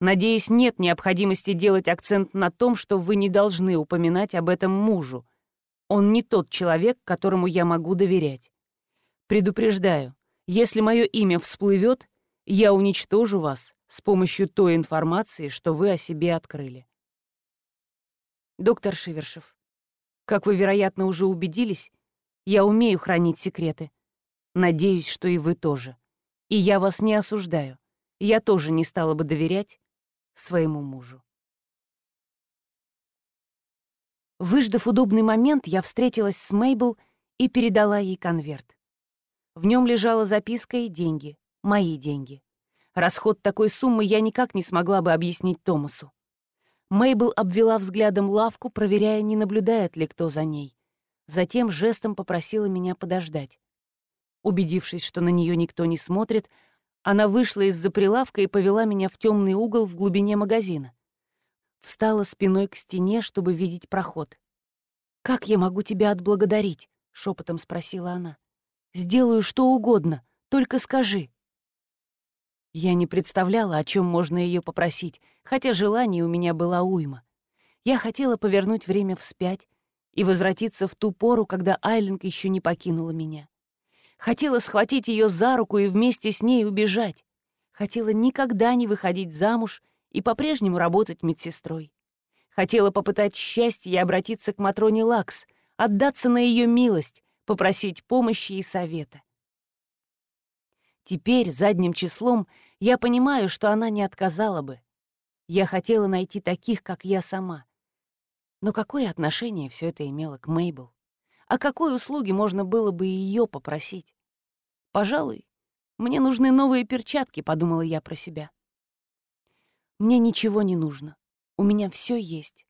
Надеюсь, нет необходимости делать акцент на том, что вы не должны упоминать об этом мужу. Он не тот человек, которому я могу доверять. Предупреждаю, если мое имя всплывет, я уничтожу вас с помощью той информации, что вы о себе открыли. Доктор Шивершев, как вы, вероятно, уже убедились, я умею хранить секреты. Надеюсь, что и вы тоже. И я вас не осуждаю. Я тоже не стала бы доверять своему мужу. Выждав удобный момент, я встретилась с Мейбл и передала ей конверт. В нем лежала записка и деньги, мои деньги. Расход такой суммы я никак не смогла бы объяснить Томасу. Мейбл обвела взглядом лавку, проверяя, не наблюдает ли кто за ней. Затем жестом попросила меня подождать. Убедившись, что на нее никто не смотрит, она вышла из-за прилавка и повела меня в темный угол в глубине магазина. Встала спиной к стене, чтобы видеть проход. «Как я могу тебя отблагодарить?» — шепотом спросила она. «Сделаю что угодно, только скажи». Я не представляла, о чем можно ее попросить, хотя желание у меня было уйма. Я хотела повернуть время вспять и возвратиться в ту пору, когда Айлинг еще не покинула меня. Хотела схватить ее за руку и вместе с ней убежать. Хотела никогда не выходить замуж и по-прежнему работать медсестрой. Хотела попытать счастье и обратиться к Матроне Лакс, отдаться на ее милость, попросить помощи и совета. Теперь, задним числом, я понимаю, что она не отказала бы. Я хотела найти таких, как я сама. Но какое отношение все это имело к Мейбл? О какой услуге можно было бы ее попросить? Пожалуй, Мне нужны новые перчатки, подумала я про себя. Мне ничего не нужно. У меня все есть.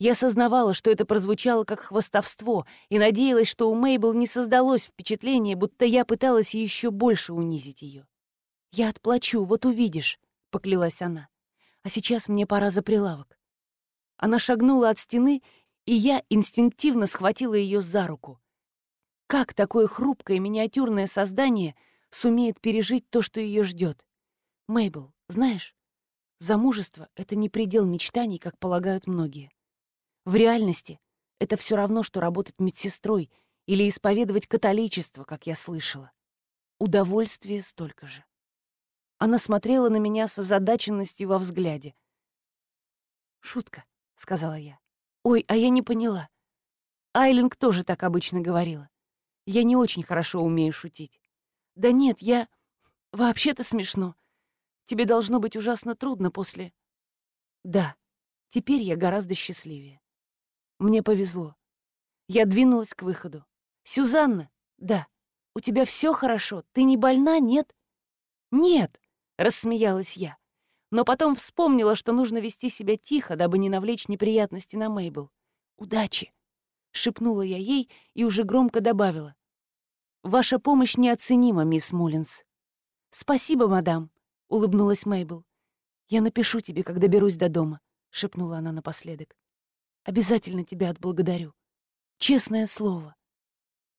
Я сознавала, что это прозвучало как хвастовство, и надеялась, что у Мейбл не создалось впечатление, будто я пыталась еще больше унизить ее. «Я отплачу, вот увидишь», — поклялась она. «А сейчас мне пора за прилавок». Она шагнула от стены, и я инстинктивно схватила ее за руку. Как такое хрупкое миниатюрное создание сумеет пережить то, что ее ждет? Мейбл, знаешь, замужество — это не предел мечтаний, как полагают многие. В реальности это все равно, что работать медсестрой или исповедовать католичество, как я слышала. Удовольствие столько же. Она смотрела на меня с озадаченностью во взгляде. «Шутка», — сказала я. «Ой, а я не поняла. Айлинг тоже так обычно говорила. Я не очень хорошо умею шутить. Да нет, я... Вообще-то смешно. Тебе должно быть ужасно трудно после... Да, теперь я гораздо счастливее. Мне повезло. Я двинулась к выходу. «Сюзанна!» «Да. У тебя все хорошо? Ты не больна, нет?» «Нет!» — рассмеялась я. Но потом вспомнила, что нужно вести себя тихо, дабы не навлечь неприятности на Мейбл. «Удачи!» — шепнула я ей и уже громко добавила. «Ваша помощь неоценима, мисс Муллинс». «Спасибо, мадам», — улыбнулась Мейбл. «Я напишу тебе, когда доберусь до дома», — шепнула она напоследок. Обязательно тебя отблагодарю. Честное слово.